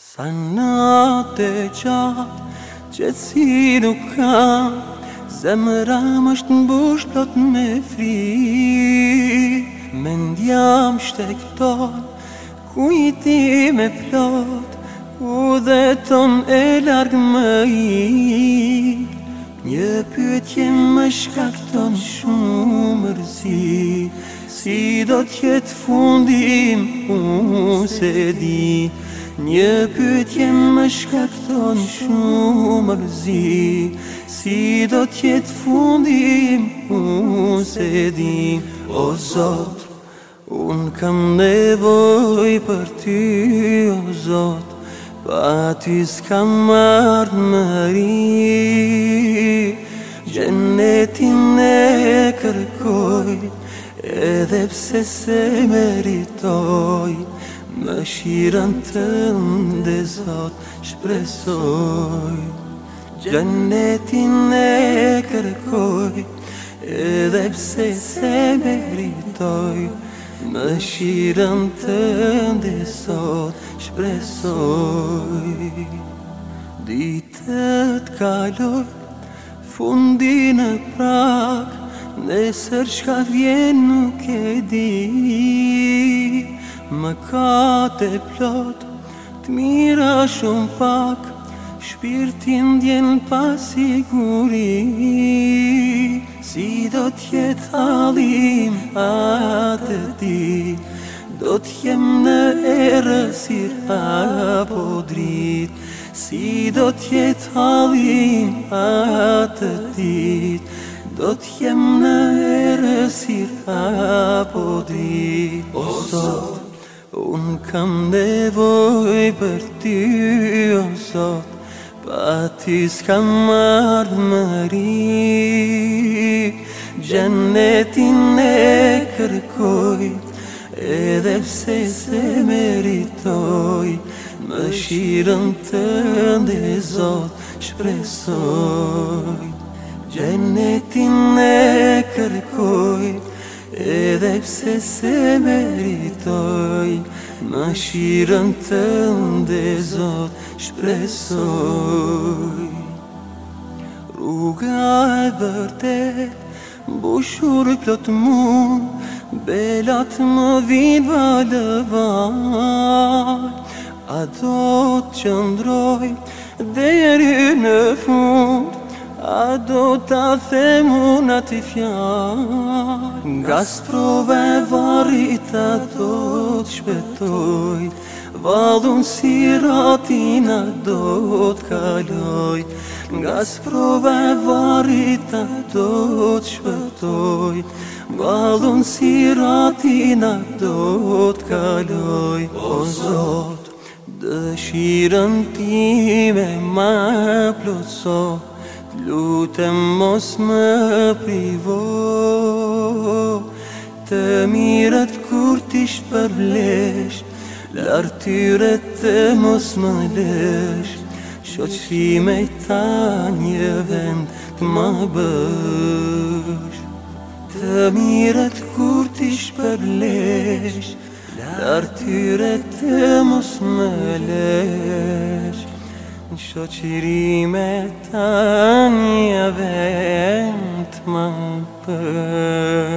Sa nate qatë që si nuk ka Zemëra më është në bush plot me fri Me ndjam shtektor ku i ti me plot U dhe ton e largë më i Një pëtje më shkakton shumë rësi Si do tjetë fundim, unë se di Një pytje më shkakton shumë rëzi Si do tjetë fundim, unë se di O Zot, unë kam nevoj për ty, o Zot Pa ty s'kam marrë më ri Gjenetin e kërkoj, edhe pse se meritoj Më shiran të ndë zot shpresoj Gjënetin e kërkoj Edhe pse se me rritoj Në shiran të ndë zot shpresoj Ditët kaloj Fundi në prak Nesër shka vjen nuk e dit Më ka të plot, të mira shumë pak Shpirtin djen pasiguri Si do t'jet halim atë ti Do t'jem në erësir apo drit Si do t'jet halim atë ti Do t'jem në erësir apo drit O sot Unë kam nevoj për ty, o sot Pa ti s'kam mardë më ri Gjenetin e kërkoj Edhe pse se meritoj Më shirën të ndë zot shpresoj Gjenetin e kërkoj Edhe pse se meritoj Ma shirën të ndë zot shpresoj Rruga e vërtet Bushur plot mund Belat më vinë vëllë vaj A do të qëndroj deri në fund A do ta themu në ti fjallë Nga sprove varit a do të Valun si ratina do të kaloj Nga sprove varit a do të Valun si ratina do të kaloj O Zot, dëshirën time ma plëtsoj Lutem mos më privo Të mirët kur ti shpërblesh Lartë tyre të mos më lesh Shoqime ta një vend të më bësh Të mirët kur ti shpërblesh Lartë tyre të mos më lesh شجري متان يا بنت منطق